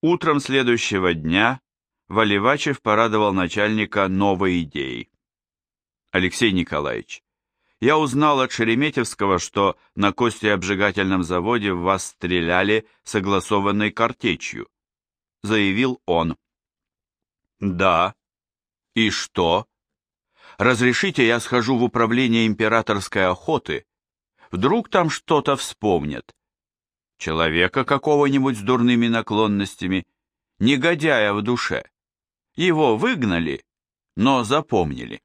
Утром следующего дня Валивачев порадовал начальника новой идеей. Алексей Николаевич, я узнал от Шереметьевского, что на костеобжигательном заводе в вас стреляли согласованной картечью, заявил он. Да. И что? Разрешите, я схожу в управление императорской охоты. Вдруг там что-то вспомнят. Человека какого-нибудь с дурными наклонностями, негодяя в душе. Его выгнали, но запомнили.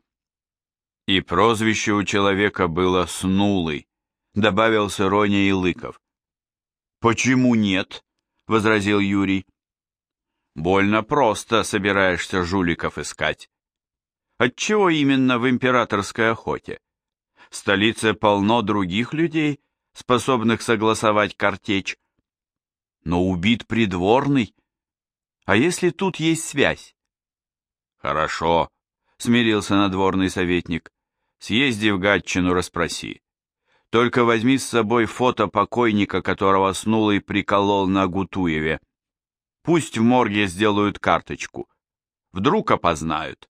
И прозвище у человека было «Снулый», добавил с иронией Лыков. «Почему нет?» — возразил Юрий. «Больно просто собираешься жуликов искать. Отчего именно в императорской охоте? В столице полно других людей, способных согласовать картечь. Но убит придворный. А если тут есть связь? Хорошо, смирился надворный советник. Съезди в Гатчину, расспроси. Только возьми с собой фото покойника, которого Снулый приколол на Гутуеве. Пусть в морге сделают карточку. Вдруг опознают.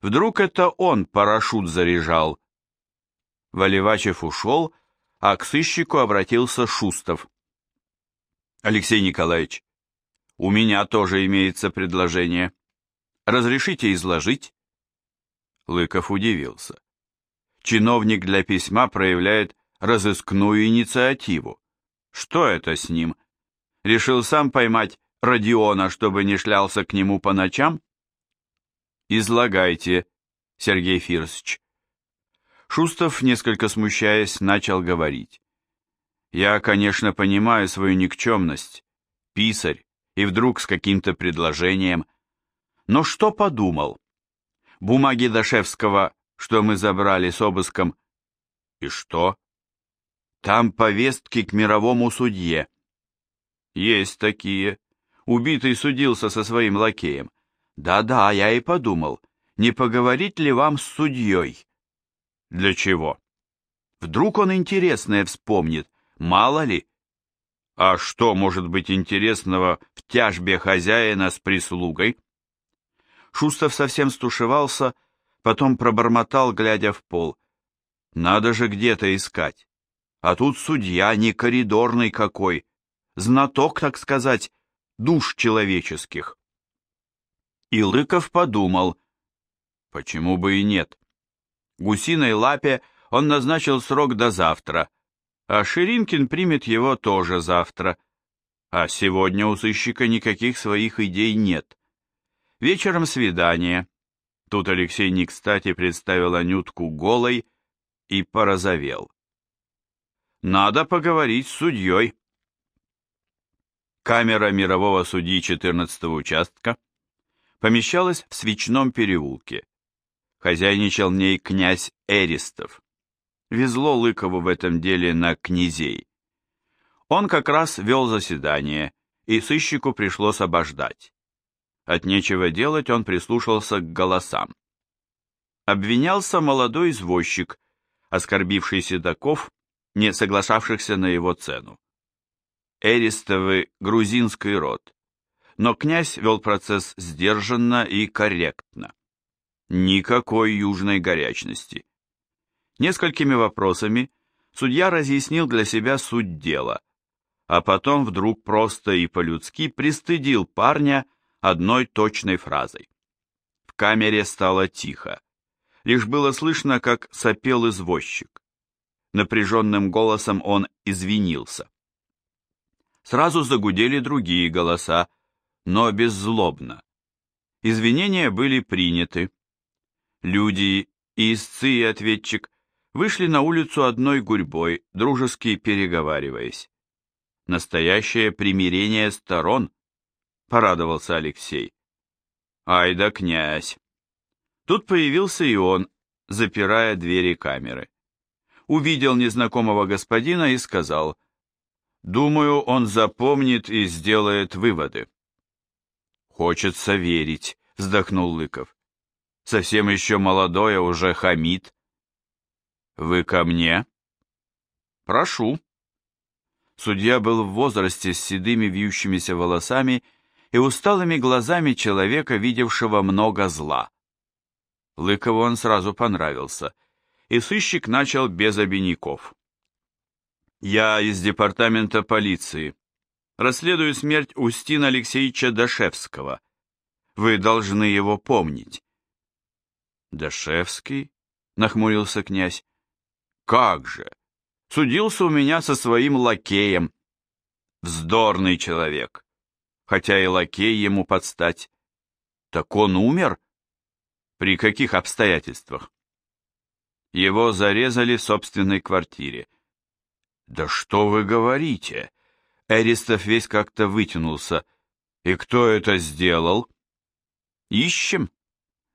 Вдруг это он парашют заряжал. Валивачев ушел, а к сыщику обратился Шустов. Алексей Николаевич, у меня тоже имеется предложение. Разрешите изложить? Лыков удивился. Чиновник для письма проявляет разыскную инициативу. Что это с ним? Решил сам поймать Родиона, чтобы не шлялся к нему по ночам? Излагайте, Сергей Фирсович. Шустов, несколько смущаясь, начал говорить. Я, конечно, понимаю свою никчемность, писарь, и вдруг с каким-то предложением. Но что подумал? Бумаги Дашевского что мы забрали с обыском. И что? Там повестки к мировому судье. Есть такие. Убитый судился со своим лакеем. Да-да, я и подумал, не поговорить ли вам с судьей? Для чего? Вдруг он интересное вспомнит, мало ли. А что может быть интересного в тяжбе хозяина с прислугой? Шустов совсем стушевался потом пробормотал, глядя в пол. Надо же где-то искать. А тут судья не коридорный какой, знаток, так сказать, душ человеческих. И Лыков подумал, почему бы и нет. Гусиной лапе он назначил срок до завтра, а Ширинкин примет его тоже завтра. А сегодня у сыщика никаких своих идей нет. Вечером свидание, Тут Алексей не кстати представил Анютку голой и порозовел. «Надо поговорить с судьей». Камера мирового судьи 14 участка помещалась в Свечном переулке. Хозяйничал ней князь Эристов. Везло Лыкову в этом деле на князей. Он как раз вел заседание, и сыщику пришлось обождать. От нечего делать он прислушался к голосам. Обвинялся молодой извозчик, оскорбивший седаков, не соглашавшихся на его цену. Эристовы – грузинский род, но князь вел процесс сдержанно и корректно. Никакой южной горячности. Несколькими вопросами судья разъяснил для себя суть дела, а потом вдруг просто и по-людски пристыдил парня, одной точной фразой. В камере стало тихо. Лишь было слышно, как сопел извозчик. Напряженным голосом он извинился. Сразу загудели другие голоса, но беззлобно. Извинения были приняты. Люди, и истцы, и ответчик вышли на улицу одной гурьбой, дружески переговариваясь. Настоящее примирение сторон, порадовался Алексей. Ай да князь! Тут появился и он, запирая двери камеры. Увидел незнакомого господина и сказал, «Думаю, он запомнит и сделает выводы». «Хочется верить», — вздохнул Лыков. «Совсем еще молодой, уже хамит». «Вы ко мне?» «Прошу». Судья был в возрасте с седыми вьющимися волосами и усталыми глазами человека, видевшего много зла. Лыкову он сразу понравился, и сыщик начал без обиняков. «Я из департамента полиции. Расследую смерть Устина Алексеевича Дашевского. Вы должны его помнить». «Дашевский?» — нахмурился князь. «Как же! Судился у меня со своим лакеем. Вздорный человек, хотя и лакей ему подстать. Так он умер? При каких обстоятельствах? Его зарезали в собственной квартире. Да что вы говорите? Эристов весь как-то вытянулся. И кто это сделал? Ищем,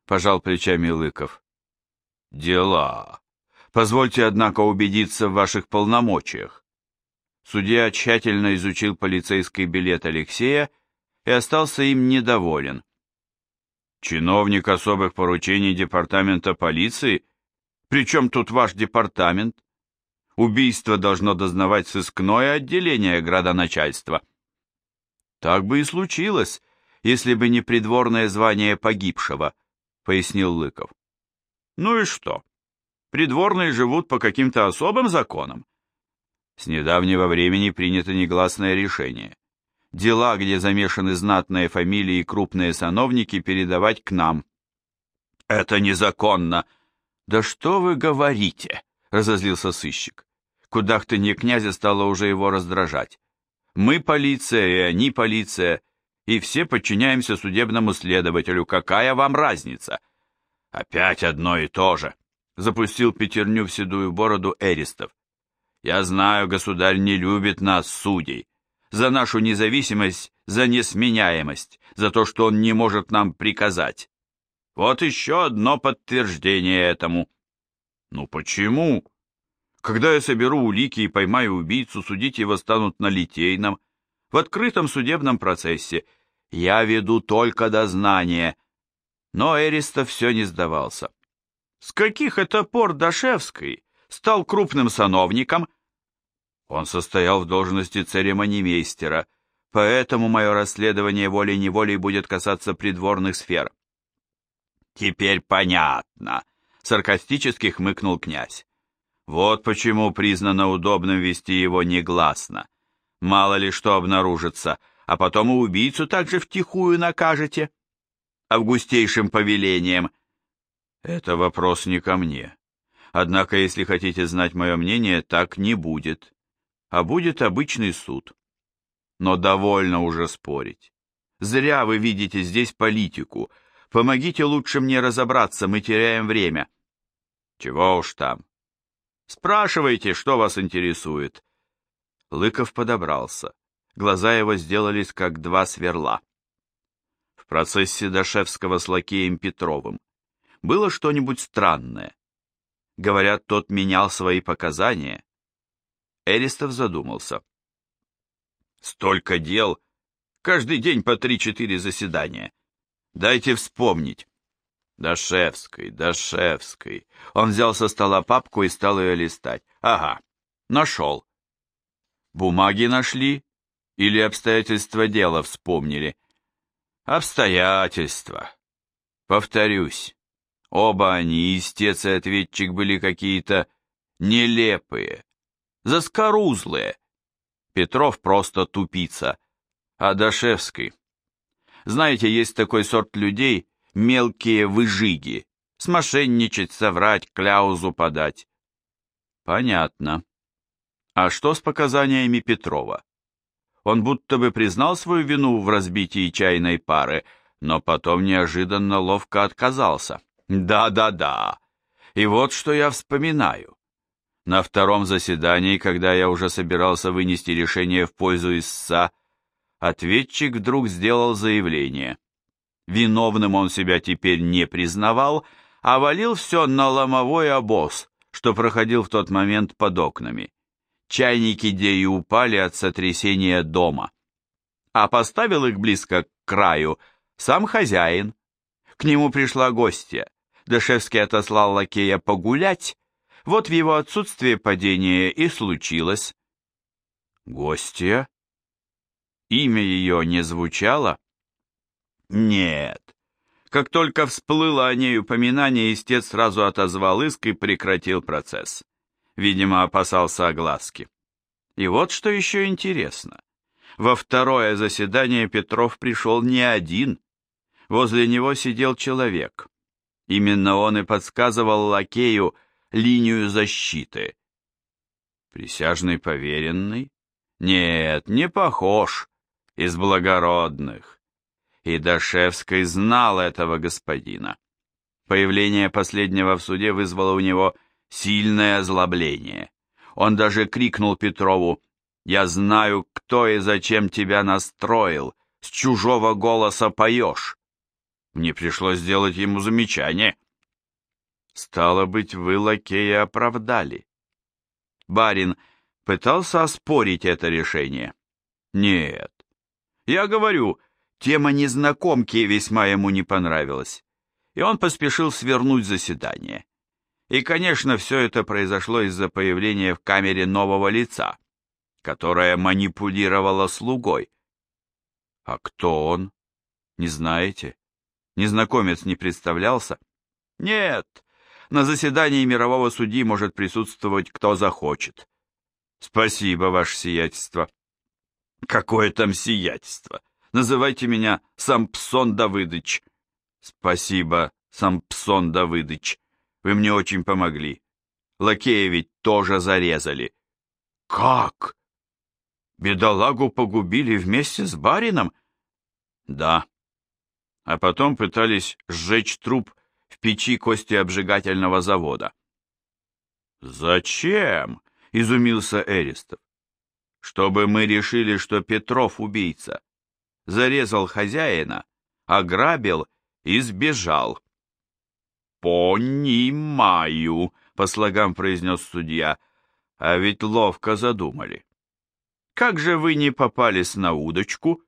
пожал плечами Лыков. Дела. Позвольте, однако, убедиться в ваших полномочиях. Судья тщательно изучил полицейский билет Алексея и остался им недоволен. Чиновник особых поручений департамента полиции? Причем тут ваш департамент? Убийство должно дознавать сыскное отделение градоначальства. Так бы и случилось, если бы не придворное звание погибшего, пояснил Лыков. Ну и что? Придворные живут по каким-то особым законам. С недавнего времени принято негласное решение. Дела, где замешаны знатные фамилии и крупные сановники, передавать к нам. Это незаконно. Да что вы говорите? Разозлился сыщик. Кудахтанье князя стало уже его раздражать. Мы полиция, и они полиция, и все подчиняемся судебному следователю. Какая вам разница? Опять одно и то же. Запустил пятерню в седую бороду Эристов. Я знаю, государь не любит нас, судей, за нашу независимость, за несменяемость, за то, что он не может нам приказать. Вот еще одно подтверждение этому. Ну почему? Когда я соберу улики и поймаю убийцу, судить его станут на Литейном, в открытом судебном процессе. Я веду только дознание. Но Эристов все не сдавался. С каких это пор Дашевской стал крупным сановником. Он состоял в должности церемонимейстера, поэтому мое расследование волей-неволей будет касаться придворных сфер. Теперь понятно, саркастически хмыкнул князь. Вот почему признано удобным вести его негласно. Мало ли что обнаружится, а потом и убийцу также втихую накажете. Августейшим повелением. Это вопрос не ко мне. Однако, если хотите знать мое мнение, так не будет. А будет обычный суд. Но довольно уже спорить. Зря вы видите здесь политику. Помогите лучше мне разобраться, мы теряем время. Чего уж там. Спрашивайте, что вас интересует. Лыков подобрался. Глаза его сделались как два сверла. В процессе Дашевского с лакеем Петровым было что-нибудь странное. Говорят, тот менял свои показания. Эристов задумался. Столько дел. Каждый день по три-четыре заседания. Дайте вспомнить. Дашевской, Дашевской. Он взял со стола папку и стал ее листать. Ага, нашел. Бумаги нашли? Или обстоятельства дела вспомнили? Обстоятельства. Повторюсь, Оба они, истец и ответчик, были какие-то нелепые, заскорузлые. Петров просто тупица, а Дашевский... Знаете, есть такой сорт людей, мелкие выжиги, смошенничать, соврать, кляузу подать. Понятно. А что с показаниями Петрова? Он будто бы признал свою вину в разбитии чайной пары, но потом неожиданно ловко отказался. Да-да-да. И вот что я вспоминаю. На втором заседании, когда я уже собирался вынести решение в пользу истца, ответчик вдруг сделал заявление. Виновным он себя теперь не признавал, а валил все на ломовой обоз, что проходил в тот момент под окнами. Чайники Деи упали от сотрясения дома. А поставил их близко к краю сам хозяин. К нему пришла гостья. Дашевский отослал лакея погулять, вот в его отсутствие падение и случилось. Гостья? Имя ее не звучало? Нет. Как только всплыло о ней упоминание, истец сразу отозвал иск и прекратил процесс. Видимо, опасался огласки. И вот что еще интересно. Во второе заседание Петров пришел не один. Возле него сидел человек. Именно он и подсказывал лакею линию защиты. Присяжный поверенный? Нет, не похож. Из благородных. И Дашевский знал этого господина. Появление последнего в суде вызвало у него сильное озлобление. Он даже крикнул Петрову «Я знаю, кто и зачем тебя настроил, с чужого голоса поешь». Мне пришлось сделать ему замечание. Стало быть, вы лакея оправдали. Барин пытался оспорить это решение? Нет. Я говорю, тема незнакомки весьма ему не понравилась, и он поспешил свернуть заседание. И, конечно, все это произошло из-за появления в камере нового лица, которое манипулировало слугой. А кто он? Не знаете? Незнакомец не представлялся? Нет, на заседании мирового судьи может присутствовать кто захочет. Спасибо, ваше сиятельство. Какое там сиятельство? Называйте меня Сампсон Давыдыч. Спасибо, Сампсон Давыдыч. Вы мне очень помогли. Лакея ведь тоже зарезали. Как? Бедолагу погубили вместе с барином? Да. А потом пытались сжечь труп в печи костеобжигательного завода. «Зачем?» — изумился Эристов. «Чтобы мы решили, что Петров убийца. Зарезал хозяина, ограбил и сбежал». «Понимаю», — по слогам произнес судья, — «а ведь ловко задумали». «Как же вы не попались на удочку?»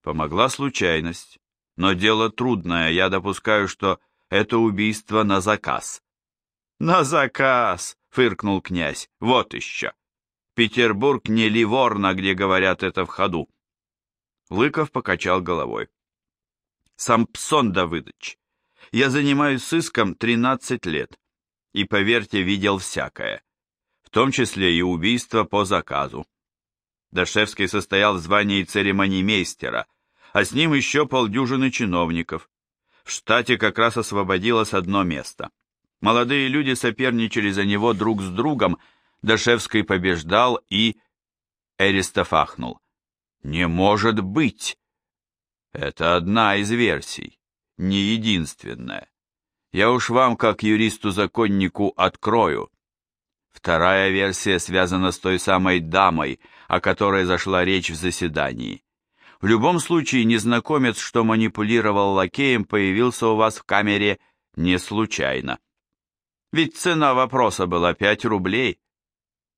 Помогла случайность, но дело трудное, я допускаю, что это убийство на заказ. «На заказ!» — фыркнул князь. «Вот еще! Петербург не Ливорно, где говорят это в ходу!» Лыков покачал головой. «Сампсон Давыдович, я занимаюсь сыском 13 лет, и, поверьте, видел всякое, в том числе и убийство по заказу. Дашевский состоял в звании церемонимейстера, а с ним еще полдюжины чиновников. В штате как раз освободилось одно место. Молодые люди соперничали за него друг с другом, Дашевский побеждал и... Эристов ахнул. «Не может быть!» Это одна из версий не единственное. Я уж вам, как юристу-законнику, открою. Вторая версия связана с той самой дамой, о которой зашла речь в заседании. В любом случае, незнакомец, что манипулировал лакеем, появился у вас в камере не случайно. Ведь цена вопроса была пять рублей,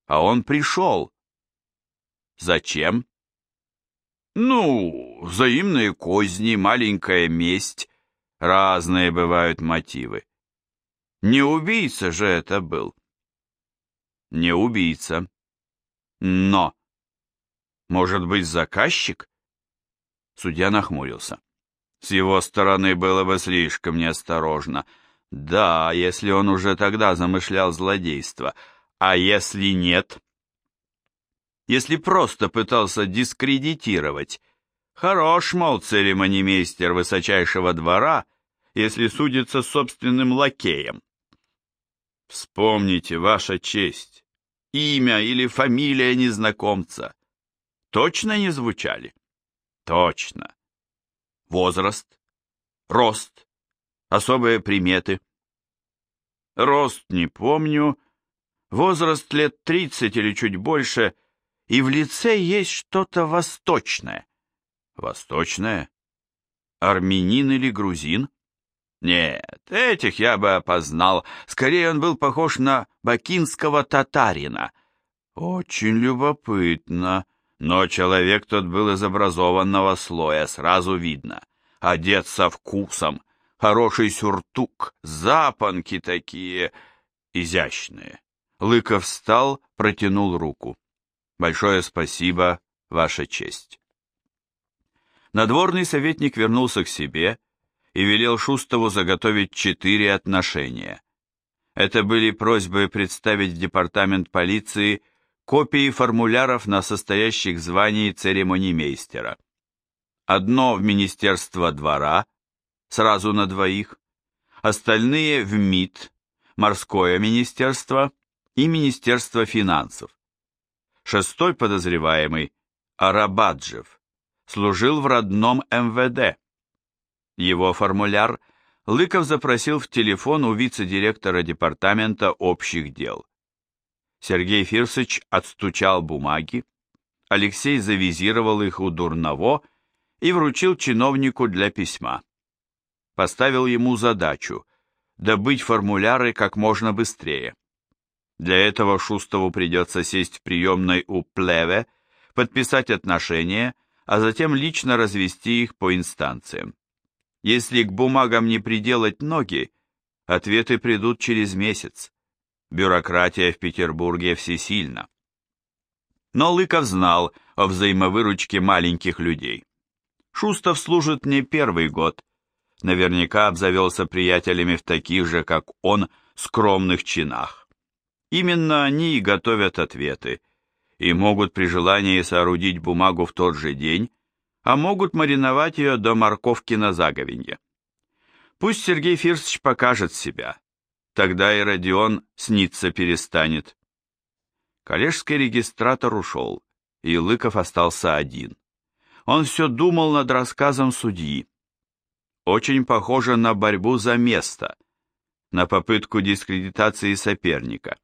а он пришел. Зачем? Ну, взаимные козни, маленькая месть, Разные бывают мотивы. Не убийца же это был. Не убийца. Но. Может быть, заказчик? Судья нахмурился. С его стороны было бы слишком неосторожно. Да, если он уже тогда замышлял злодейство. А если нет? Если просто пытался дискредитировать, Хорош, мол, церемонимейстер высочайшего двора, если судится с собственным лакеем. Вспомните, ваша честь, имя или фамилия незнакомца. Точно не звучали? Точно. Возраст, рост, особые приметы. Рост не помню, возраст лет тридцать или чуть больше, и в лице есть что-то восточное. Восточная? Армянин или грузин? Нет, этих я бы опознал. Скорее он был похож на бакинского татарина. Очень любопытно. Но человек тот был из образованного слоя, сразу видно. Одет со вкусом, хороший сюртук, запонки такие изящные. Лыков встал, протянул руку. Большое спасибо, Ваша честь. Надворный советник вернулся к себе и велел Шустову заготовить четыре отношения. Это были просьбы представить в департамент полиции копии формуляров на состоящих звании церемонимейстера. Одно в Министерство двора, сразу на двоих, остальные в МИД, Морское министерство и Министерство финансов. Шестой подозреваемый, Арабаджев, служил в родном МВД. Его формуляр Лыков запросил в телефон у вице-директора департамента общих дел. Сергей Фирсыч отстучал бумаги, Алексей завизировал их у Дурново и вручил чиновнику для письма. Поставил ему задачу добыть формуляры как можно быстрее. Для этого Шустову придется сесть в приемной у Плеве, подписать отношения, а затем лично развести их по инстанциям. Если к бумагам не приделать ноги, ответы придут через месяц. Бюрократия в Петербурге всесильна. Но Лыков знал о взаимовыручке маленьких людей. Шустов служит не первый год. Наверняка обзавелся приятелями в таких же, как он, скромных чинах. Именно они и готовят ответы, и могут при желании соорудить бумагу в тот же день, а могут мариновать ее до морковки на заговенье. Пусть Сергей Фирсович покажет себя, тогда и Родион снится перестанет. Коллежский регистратор ушел, и Лыков остался один. Он все думал над рассказом судьи. Очень похоже на борьбу за место, на попытку дискредитации соперника.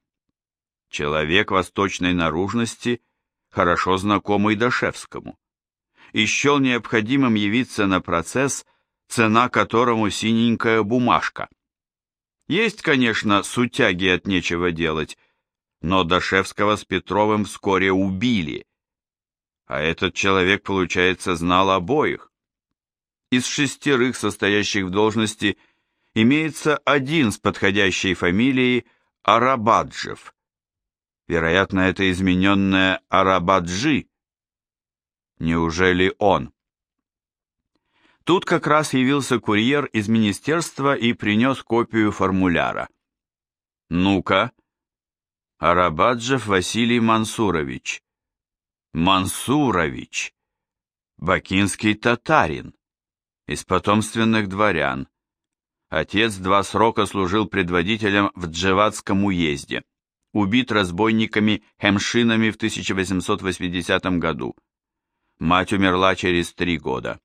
Человек восточной наружности, хорошо знакомый Дашевскому. И необходимым явиться на процесс, цена которому синенькая бумажка. Есть, конечно, сутяги от нечего делать, но Дашевского с Петровым вскоре убили – а этот человек, получается, знал обоих. Из шестерых, состоящих в должности, имеется один с подходящей фамилией Арабаджев. Вероятно, это измененное Арабаджи. Неужели он? Тут как раз явился курьер из министерства и принес копию формуляра. «Ну-ка, Арабаджев Василий Мансурович, Мансурович, бакинский татарин, из потомственных дворян. Отец два срока служил предводителем в Джеватском уезде, убит разбойниками Хемшинами в 1880 году. Мать умерла через три года.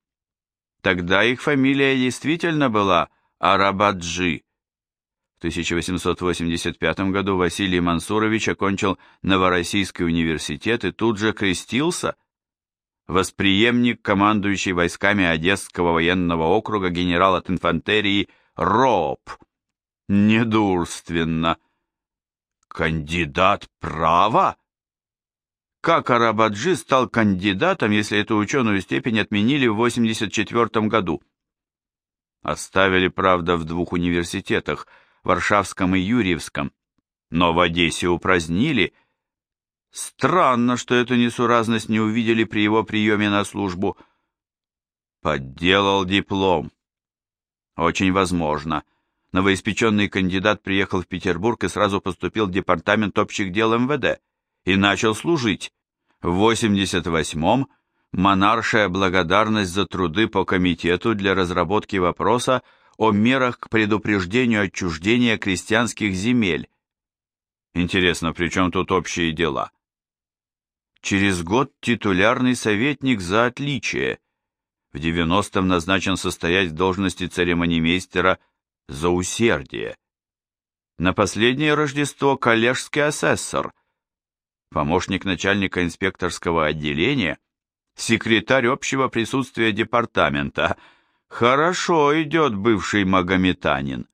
Тогда их фамилия действительно была Арабаджи, в 1885 году Василий Мансурович окончил Новороссийский университет и тут же крестился. Восприемник командующий войсками Одесского военного округа генерал от инфантерии Роб. Недурственно. Кандидат права? Как Арабаджи стал кандидатом, если эту ученую степень отменили в 84 году? Оставили, правда, в двух университетах – Варшавском и Юрьевском, но в Одессе упразднили. Странно, что эту несуразность не увидели при его приеме на службу. Подделал диплом. Очень возможно. Новоиспеченный кандидат приехал в Петербург и сразу поступил в департамент общих дел МВД и начал служить. В 88-м монаршая благодарность за труды по комитету для разработки вопроса о мерах к предупреждению отчуждения крестьянских земель. Интересно, при чем тут общие дела? Через год титулярный советник за отличие. В 90-м назначен состоять в должности церемонимейстера за усердие. На последнее Рождество коллежский асессор, помощник начальника инспекторского отделения, секретарь общего присутствия департамента – Хорошо идет бывший магометанин.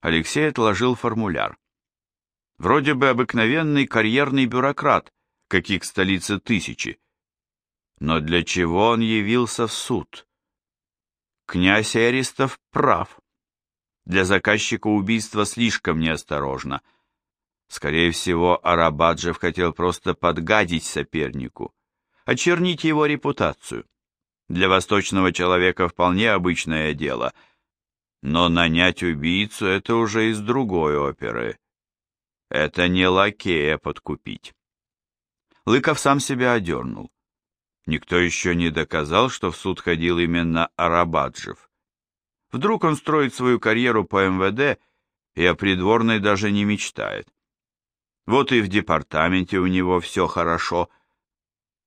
Алексей отложил формуляр. Вроде бы обыкновенный карьерный бюрократ, каких в столице тысячи. Но для чего он явился в суд? Князь Эристов прав. Для заказчика убийства слишком неосторожно. Скорее всего, Арабаджев хотел просто подгадить сопернику, очернить его репутацию. Для восточного человека вполне обычное дело. Но нанять убийцу — это уже из другой оперы. Это не лакея подкупить. Лыков сам себя одернул. Никто еще не доказал, что в суд ходил именно Арабаджев. Вдруг он строит свою карьеру по МВД и о придворной даже не мечтает. Вот и в департаменте у него все хорошо.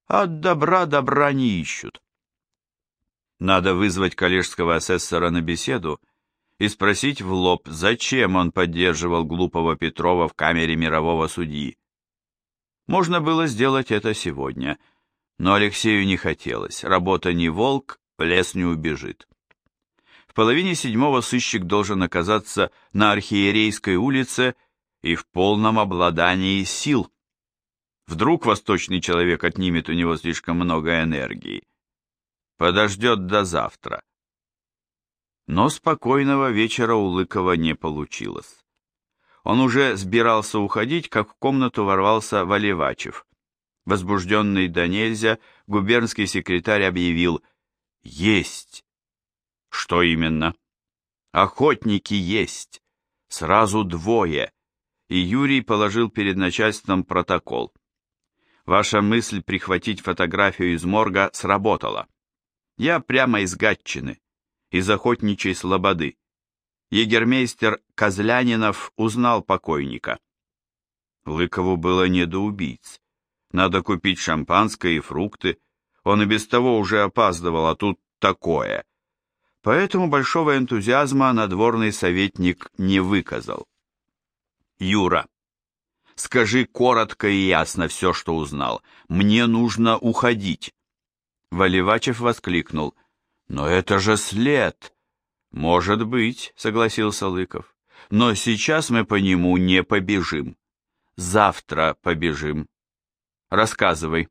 От добра добра не ищут. Надо вызвать коллежского асессора на беседу и спросить в лоб, зачем он поддерживал глупого Петрова в камере мирового судьи. Можно было сделать это сегодня, но Алексею не хотелось. Работа не волк, в лес не убежит. В половине седьмого сыщик должен оказаться на Архиерейской улице и в полном обладании сил. Вдруг восточный человек отнимет у него слишком много энергии. Подождет до завтра. Но спокойного вечера у Лыкова не получилось. Он уже сбирался уходить, как в комнату ворвался Валивачев. Возбужденный до нельзя, губернский секретарь объявил «Есть!» Что именно? Охотники есть. Сразу двое. И Юрий положил перед начальством протокол. Ваша мысль прихватить фотографию из морга сработала. Я прямо из Гатчины, из охотничьей слободы. Егермейстер Козлянинов узнал покойника. Лыкову было не до убийц. Надо купить шампанское и фрукты. Он и без того уже опаздывал, а тут такое. Поэтому большого энтузиазма надворный советник не выказал. Юра, скажи коротко и ясно все, что узнал. Мне нужно уходить. Валивачев воскликнул. «Но это же след!» «Может быть», — согласился Лыков. «Но сейчас мы по нему не побежим. Завтра побежим. Рассказывай».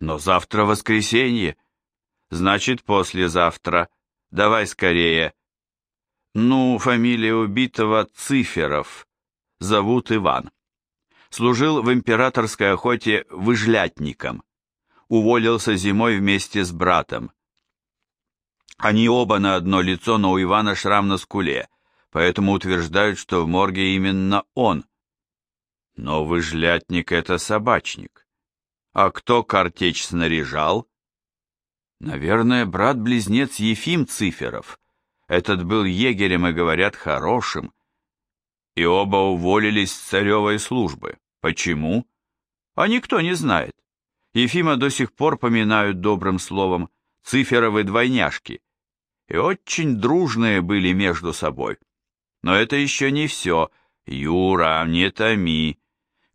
«Но завтра воскресенье. Значит, послезавтра. Давай скорее». «Ну, фамилия убитого Циферов. Зовут Иван. Служил в императорской охоте выжлятником уволился зимой вместе с братом. Они оба на одно лицо, но у Ивана шрам на скуле, поэтому утверждают, что в морге именно он. Но выжлятник — это собачник. А кто картечь снаряжал? Наверное, брат-близнец Ефим Циферов. Этот был егерем и, говорят, хорошим. И оба уволились с царевой службы. Почему? А никто не знает. Ефима до сих пор поминают добрым словом циферовы двойняшки, и очень дружные были между собой. Но это еще не все. Юра, не томи.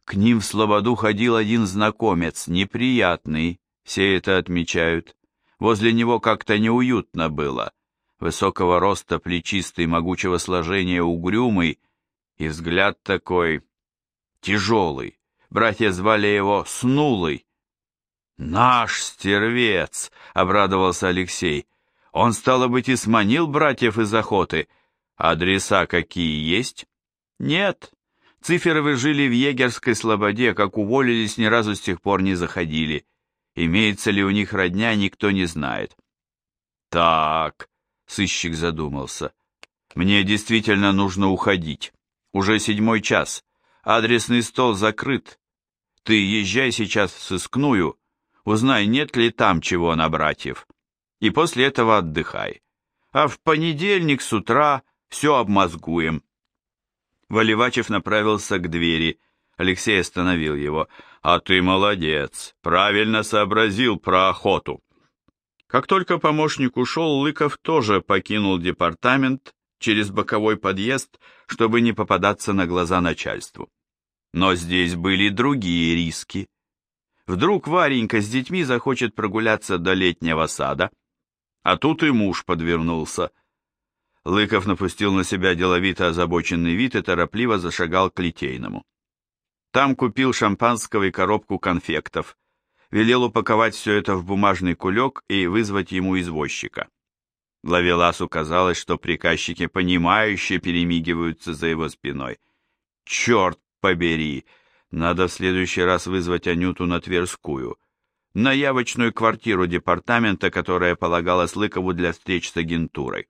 К ним в слободу ходил один знакомец, неприятный, все это отмечают. Возле него как-то неуютно было. Высокого роста, плечистый, могучего сложения, угрюмый, и взгляд такой тяжелый. Братья звали его Снулый, «Наш стервец!» — обрадовался Алексей. «Он, стало быть, и сманил братьев из охоты. Адреса какие есть?» «Нет. Циферовы жили в егерской слободе, как уволились, ни разу с тех пор не заходили. Имеется ли у них родня, никто не знает». «Так», — сыщик задумался, — «мне действительно нужно уходить. Уже седьмой час. Адресный стол закрыт. Ты езжай сейчас в сыскную» Узнай, нет ли там чего на братьев. И после этого отдыхай. А в понедельник с утра все обмозгуем. Валивачев направился к двери. Алексей остановил его. «А ты молодец, правильно сообразил про охоту». Как только помощник ушел, Лыков тоже покинул департамент через боковой подъезд, чтобы не попадаться на глаза начальству. Но здесь были другие риски. Вдруг Варенька с детьми захочет прогуляться до летнего сада, а тут и муж подвернулся. Лыков напустил на себя деловито озабоченный вид и торопливо зашагал к Литейному. Там купил шампанского и коробку конфектов, велел упаковать все это в бумажный кулек и вызвать ему извозчика. Лавеласу казалось, что приказчики понимающе перемигиваются за его спиной. «Черт побери!» Надо в следующий раз вызвать Анюту на Тверскую. на явочную квартиру департамента, которая полагалась Лыкову для встреч с агентурой.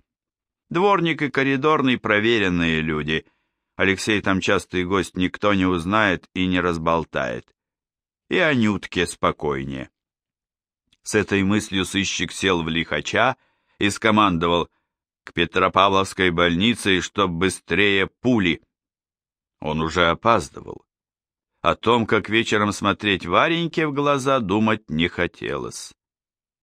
Дворник и коридорный проверенные люди. Алексей там частый гость, никто не узнает и не разболтает. И Анютке спокойнее. С этой мыслью сыщик сел в лихача и скомандовал к Петропавловской больнице, чтоб быстрее пули. Он уже опаздывал. О том, как вечером смотреть Вареньке в глаза, думать не хотелось.